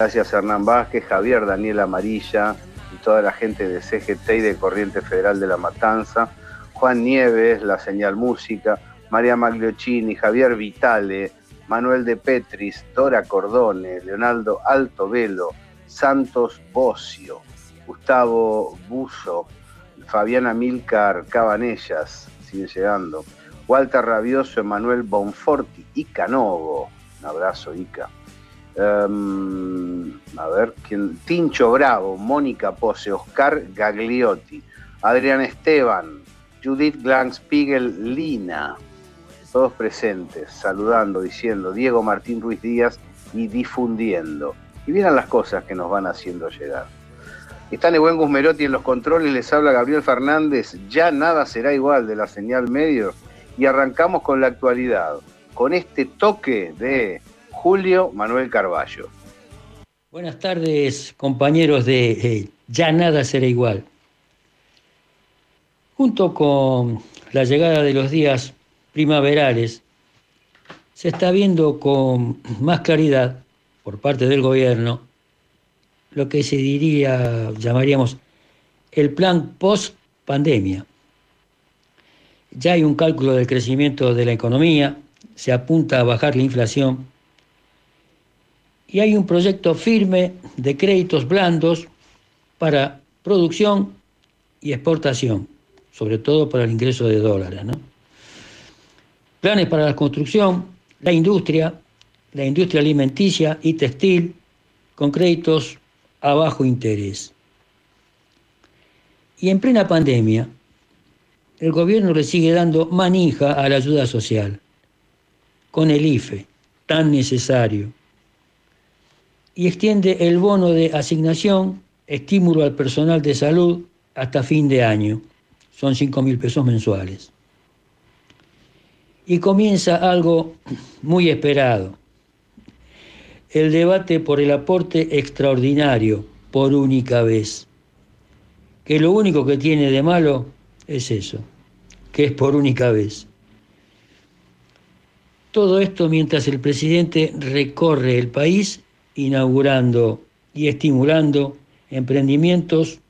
Gracias Hernán Vázquez, Javier Daniel Amarilla y toda la gente de CGT y de Corriente Federal de la Matanza, Juan Nieves, La Señal Música, María Magliocini, Javier Vitale, Manuel de Petris, Dora Cordone, Leonardo Altovelo, Santos Bocio, Gustavo Buzo, Fabiana Milcar Cabanellas, sigue llegando, Walter Rabioso, Emanuel Bonforti, Ica Novo, un abrazo Ica, Em, a ver, ¿quién? Tincho Bravo, Mónica Pose, Oscar Gagliotti, Adrián Esteban, Judith Glanspiegel Lina, todos presentes, saludando, diciendo Diego Martín Ruiz Díaz y difundiendo. Y miren las cosas que nos van haciendo llegar. Está Nebuen Guzmerotti en los controles, les habla Gabriel Fernández. Ya nada será igual de la señal medio. Y arrancamos con la actualidad, con este toque de Julio Manuel Carballo. Buenas tardes, compañeros de Ya nada será igual. Junto con la llegada de los días primaverales, se está viendo con más claridad por parte del gobierno lo que se diría, llamaríamos, el plan post pandemia. Ya hay un cálculo del crecimiento de la economía, se apunta a bajar la inflación y hay un proyecto firme de créditos blandos para producción y exportación, sobre todo para el ingreso de dólares. Planes para la construcción, la industria, la industria alimenticia y textil, con créditos a bajo interés. Y en plena pandemia, el gobierno le sigue dando manija a la ayuda social, con el IFE, tan necesario y extiende el bono de asignación, estímulo al personal de salud hasta fin de año. Son 5 mil pesos mensuales. Y comienza algo muy esperado. El debate por el aporte extraordinario por única vez. Que lo único que tiene de malo es eso, que es por única vez. Todo esto mientras el presidente recorre el país inaugurando y estimulando emprendimientos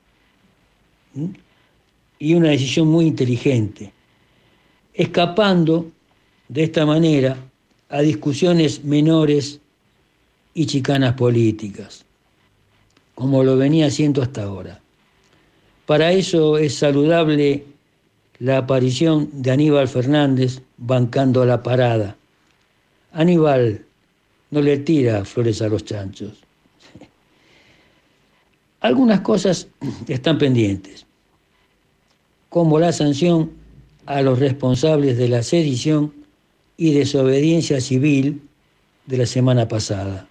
y una decisión muy inteligente, escapando de esta manera a discusiones menores y chicanas políticas, como lo venía haciendo hasta ahora. Para eso es saludable la aparición de Aníbal Fernández bancando la parada. Aníbal no le tira flores a los chanchos. Algunas cosas están pendientes, como la sanción a los responsables de la sedición y desobediencia civil de la semana pasada.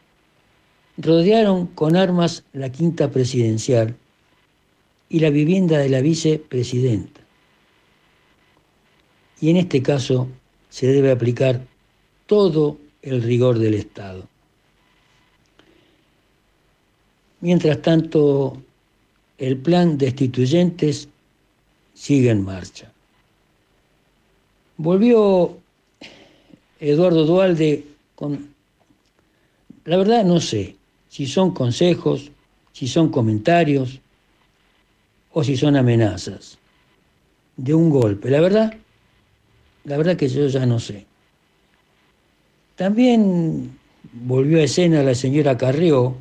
Rodearon con armas la quinta presidencial y la vivienda de la vicepresidenta. Y en este caso se debe aplicar todo el rigor del Estado. Mientras tanto, el plan destituyentes sigue en marcha. Volvió Eduardo Dualde con, la verdad no sé si son consejos, si son comentarios o si son amenazas de un golpe. La verdad, la verdad que yo ya no sé. También volvió a escena la señora Carrió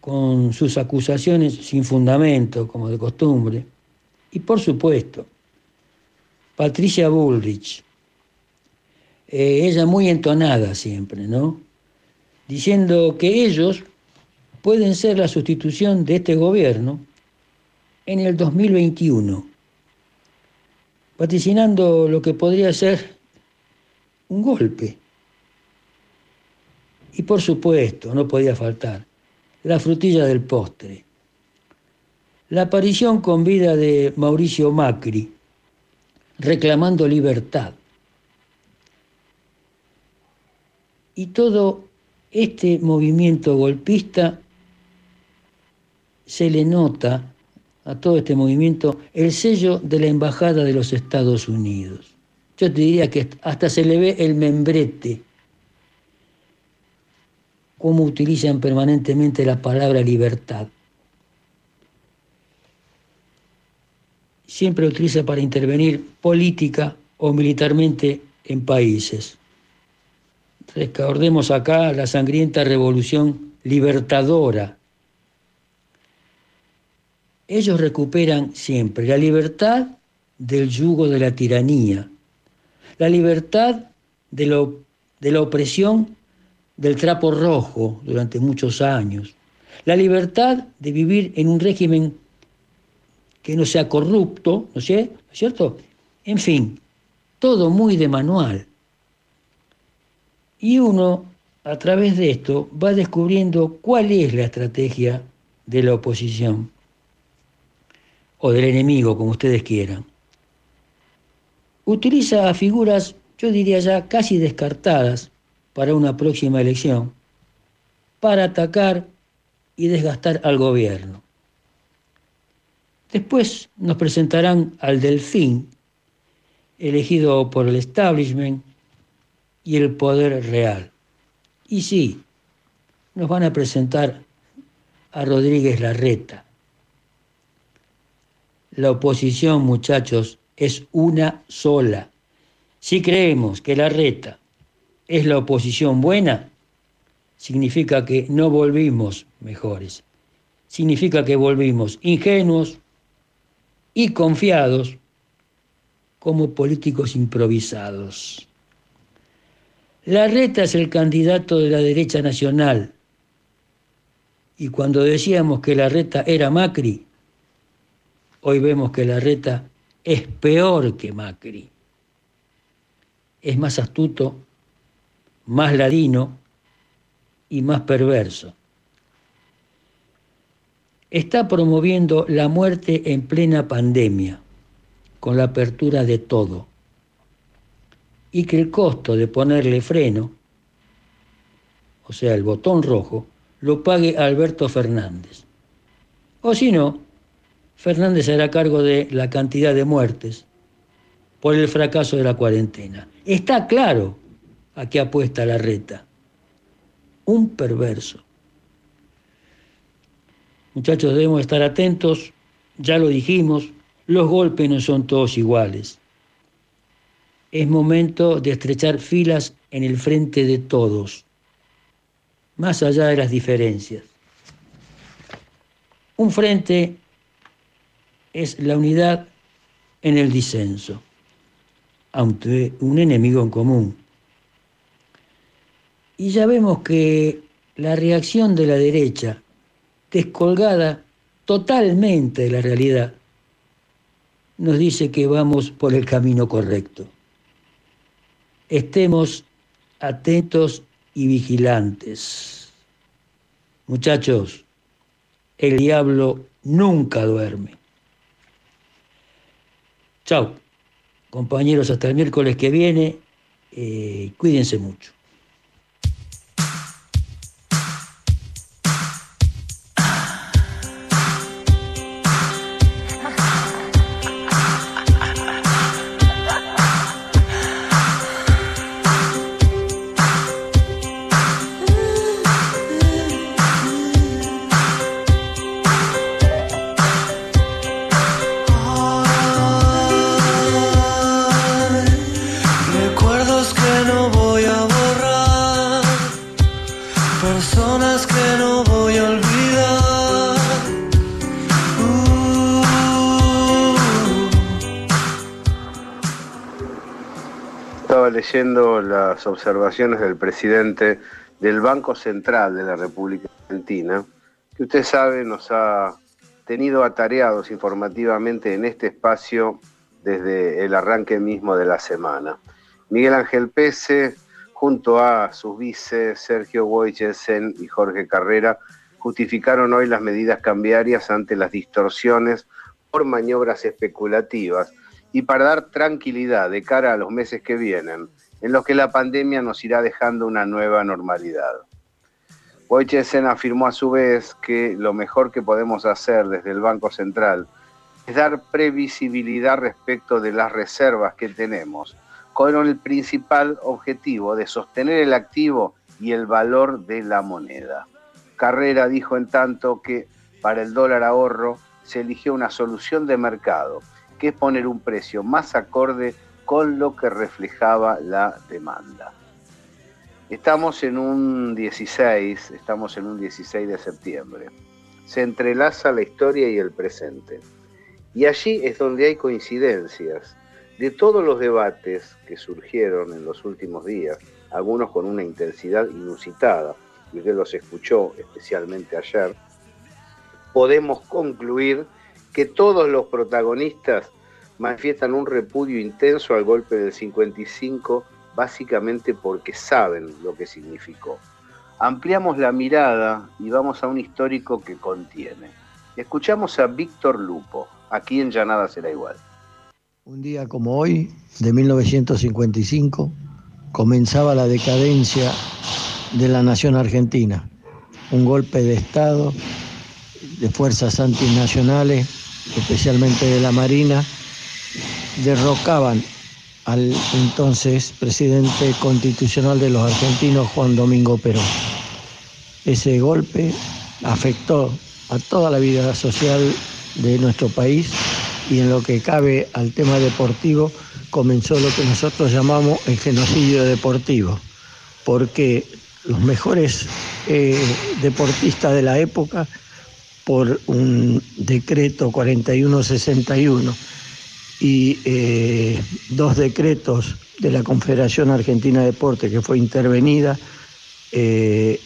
con sus acusaciones sin fundamento, como de costumbre. Y por supuesto, Patricia Bullrich, eh, ella muy entonada siempre, ¿no? Diciendo que ellos pueden ser la sustitución de este gobierno en el 2021, vaticinando lo que podría ser un golpe. Y por supuesto, no podía faltar, la frutilla del postre. La aparición con vida de Mauricio Macri, reclamando libertad. Y todo este movimiento golpista se le nota a todo este movimiento el sello de la Embajada de los Estados Unidos yo te diría que hasta se le ve el membrete. cómo utilizan permanentemente la palabra libertad. Siempre utiliza para intervenir política o militarmente en países. Recordemos acá la sangrienta revolución libertadora. Ellos recuperan siempre la libertad del yugo de la tiranía, la libertad de, lo, de la opresión del trapo rojo durante muchos años, la libertad de vivir en un régimen que no sea corrupto, ¿no es cierto? En fin, todo muy de manual. Y uno, a través de esto, va descubriendo cuál es la estrategia de la oposición, o del enemigo, como ustedes quieran. Utiliza figuras, yo diría ya, casi descartadas para una próxima elección, para atacar y desgastar al gobierno. Después nos presentarán al delfín, elegido por el establishment y el poder real. Y sí, nos van a presentar a Rodríguez Larreta. La oposición, muchachos, es una sola. Si creemos que Larreta es la oposición buena, significa que no volvimos mejores. Significa que volvimos ingenuos y confiados como políticos improvisados. Larreta es el candidato de la derecha nacional. Y cuando decíamos que Larreta era Macri, hoy vemos que Larreta es peor que Macri. Es más astuto, más ladino y más perverso. Está promoviendo la muerte en plena pandemia con la apertura de todo y que el costo de ponerle freno, o sea, el botón rojo, lo pague Alberto Fernández. O si no, Fernández será cargo de la cantidad de muertes por el fracaso de la cuarentena. Está claro a qué apuesta la reta. Un perverso. Muchachos, debemos estar atentos, ya lo dijimos, los golpes no son todos iguales. Es momento de estrechar filas en el frente de todos, más allá de las diferencias. Un frente es la unidad en el disenso, ante un enemigo en común. Y ya vemos que la reacción de la derecha, descolgada totalmente de la realidad, nos dice que vamos por el camino correcto. Estemos atentos y vigilantes. Muchachos, el diablo nunca duerme. Chao, compañeros, hasta el miércoles que viene. Eh, cuídense mucho. Leyendo las observaciones del presidente del Banco Central de la República Argentina, que usted sabe nos ha tenido atareados informativamente en este espacio desde el arranque mismo de la semana. Miguel Ángel Pese, junto a sus vices Sergio Boyesen y Jorge Carrera, justificaron hoy las medidas cambiarias ante las distorsiones por maniobras especulativas y para dar tranquilidad de cara a los meses que vienen, en los que la pandemia nos irá dejando una nueva normalidad. Boychesen afirmó a su vez que lo mejor que podemos hacer desde el Banco Central es dar previsibilidad respecto de las reservas que tenemos, con el principal objetivo de sostener el activo y el valor de la moneda. Carrera dijo en tanto que para el dólar ahorro se eligió una solución de mercado, que es poner un precio más acorde con lo que reflejaba la demanda. Estamos en un 16, estamos en un 16 de septiembre. Se entrelaza la historia y el presente. Y allí es donde hay coincidencias de todos los debates que surgieron en los últimos días, algunos con una intensidad inusitada, y usted los escuchó especialmente ayer, podemos concluir que todos los protagonistas manifiestan un repudio intenso al golpe del 55, básicamente porque saben lo que significó. Ampliamos la mirada y vamos a un histórico que contiene. Escuchamos a Víctor Lupo, aquí en Ya Nada Será Igual. Un día como hoy, de 1955, comenzaba la decadencia de la nación argentina. Un golpe de Estado de fuerzas antinacionales, especialmente de la Marina, derrocaban al entonces presidente constitucional de los argentinos, Juan Domingo Perón. Ese golpe afectó a toda la vida social de nuestro país y en lo que cabe al tema deportivo comenzó lo que nosotros llamamos el genocidio deportivo, porque los mejores eh, deportistas de la época, por un decreto 4161 y eh, dos decretos de la Confederación Argentina de Deporte que fue intervenida, eh,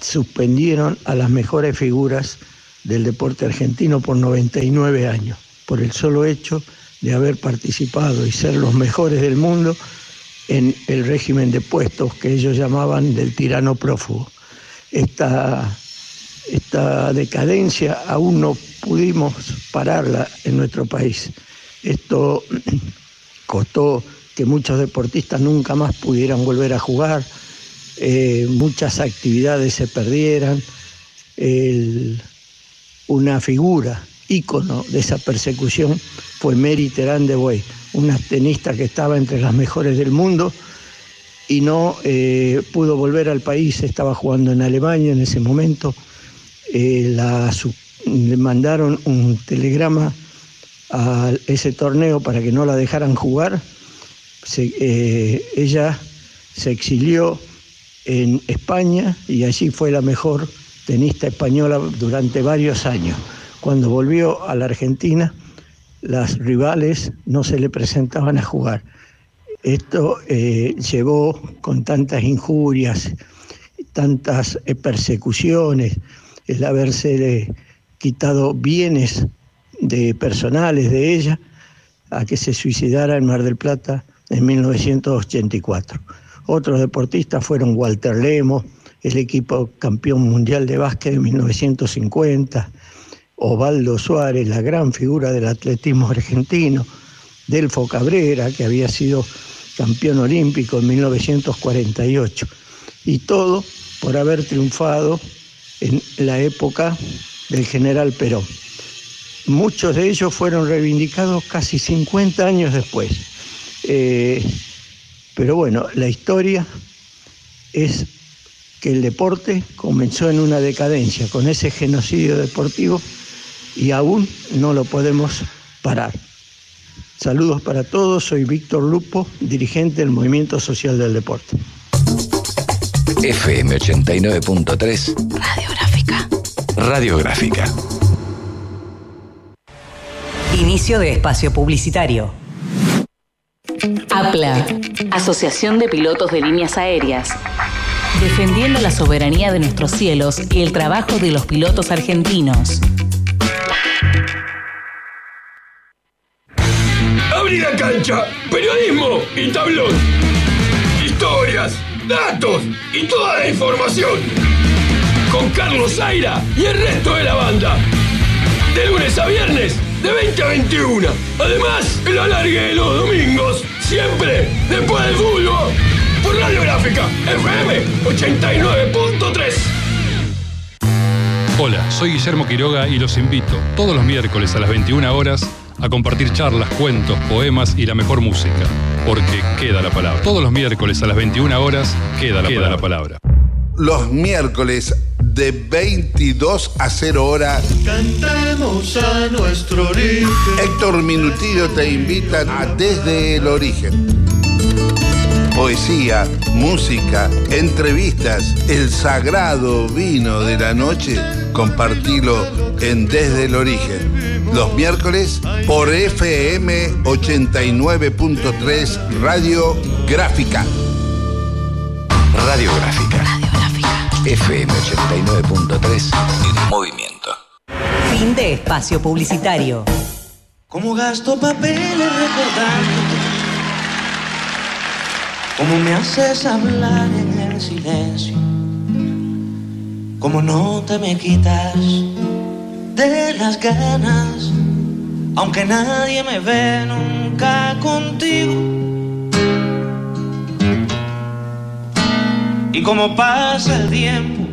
suspendieron a las mejores figuras del deporte argentino por 99 años, por el solo hecho de haber participado y ser los mejores del mundo en el régimen de puestos que ellos llamaban del tirano prófugo. Esta, esta decadencia aún no pudimos pararla en nuestro país. Esto costó que muchos deportistas nunca más pudieran volver a jugar, eh, muchas actividades se perdieran, una figura ícono de esa persecución fue Mary Terán de Boy, una tenista que estaba entre las mejores del mundo y no eh, pudo volver al país, estaba jugando en Alemania en ese momento. Eh, le mandaron un telegrama a ese torneo para que no la dejaran jugar. Eh, ella se exilió en España y allí fue la mejor tenista española durante varios años. Cuando volvió a la Argentina, las rivales no se le presentaban a jugar. Esto eh, llevó con tantas injurias, tantas persecuciones, el haberse quitado bienes de personales de ella, a que se suicidara en Mar del Plata en 1984. Otros deportistas fueron Walter Lemo, el equipo campeón mundial de básquet de 1950, Osvaldo Suárez, la gran figura del atletismo argentino, Delfo Cabrera, que había sido campeón olímpico en 1948, y todo por haber triunfado en la época del general Perón. Muchos de ellos fueron reivindicados casi 50 años después. Eh, pero bueno, la historia es que el deporte comenzó en una decadencia con ese genocidio deportivo y aún no lo podemos parar. Saludos para todos, soy Víctor Lupo, dirigente del Movimiento Social del Deporte. FM 89.3 Radiográfica. Radiográfica. Inicio de espacio publicitario. APLA, Asociación de Pilotos de Líneas Aéreas. Defendiendo la soberanía de nuestros cielos y el trabajo de los pilotos argentinos. Abrí la cancha, periodismo y tablón. Historias, datos y toda la información. Con Carlos Zaira y el resto de la banda. De lunes a viernes, de 20 a 21. Además, el alargue de los domingos, siempre después del fútbol. Por Radio Gráfica, FM 89.3. Hola, soy Guillermo Quiroga y los invito todos los miércoles a las 21 horas a compartir charlas, cuentos, poemas y la mejor música. Porque queda la palabra. Todos los miércoles a las 21 horas queda la, queda la palabra. los miércoles de 22 a 0 hora. Cantemos a nuestro origen. Héctor Minutillo te invita a Desde el Origen. Poesía, música, entrevistas, el sagrado vino de la noche, compartilo en Desde el Origen. Los miércoles por FM 89.3 Radio Gráfica. Radiográfica. FM 89.3 en movimiento. Fin de espacio publicitario. Como gasto papeles recordándote. Como me haces hablar en el silencio. Como no te me quitas de las ganas. Aunque nadie me ve nunca contigo. Y como pasa el tiempo